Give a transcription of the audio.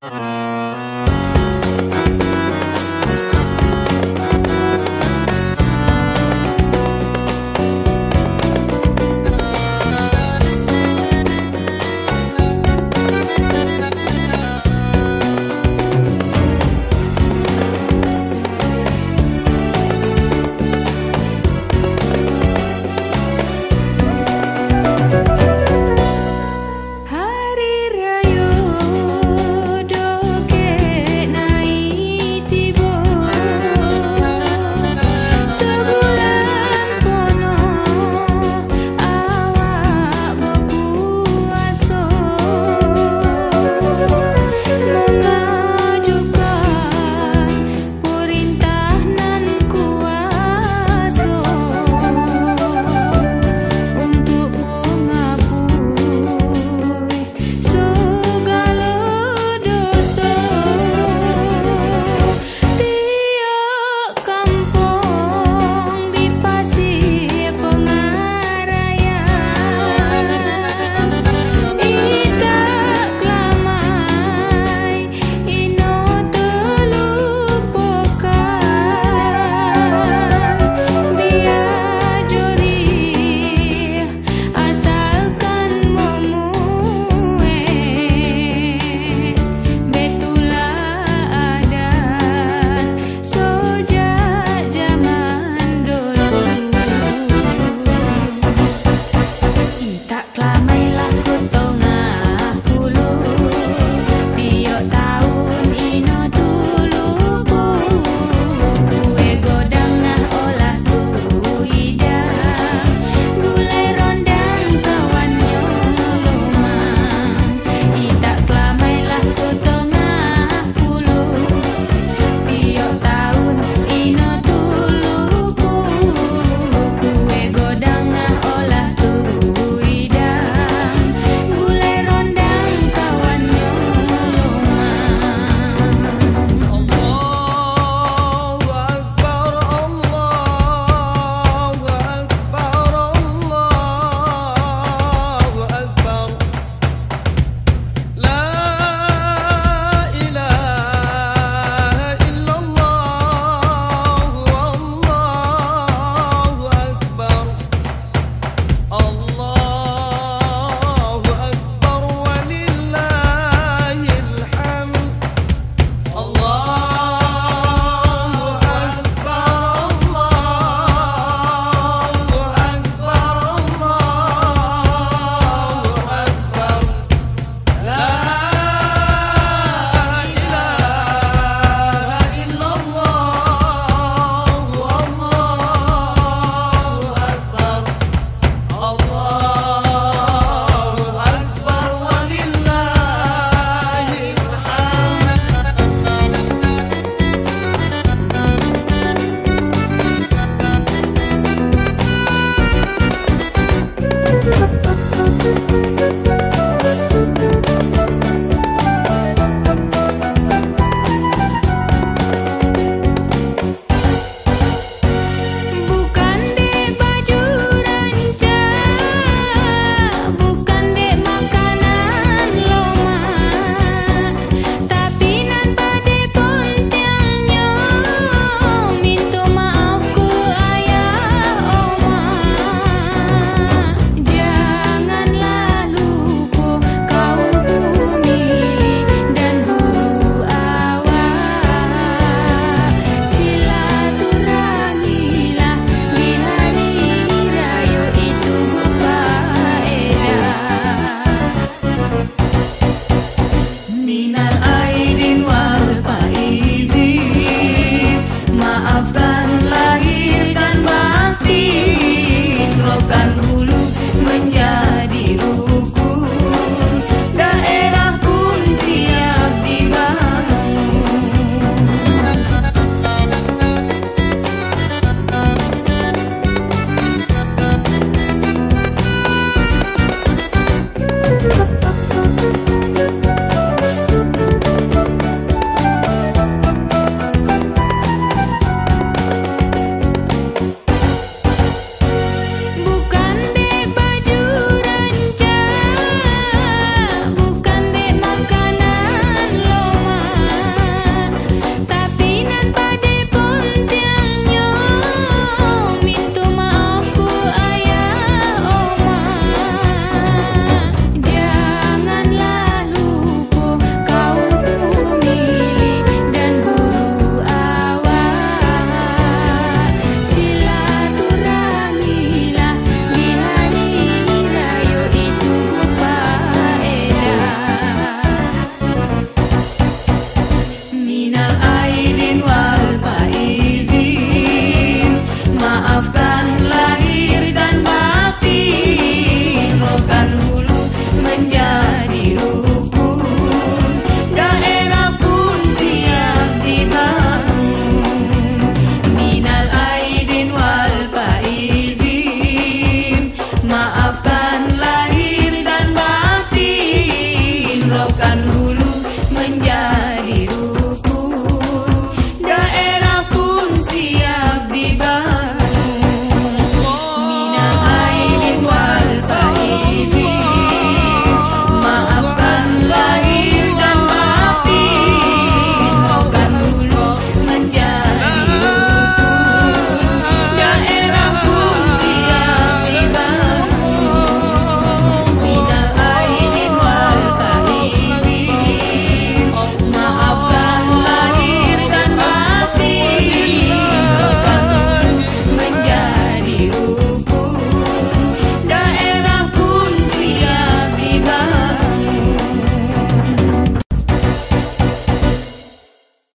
Uh-huh.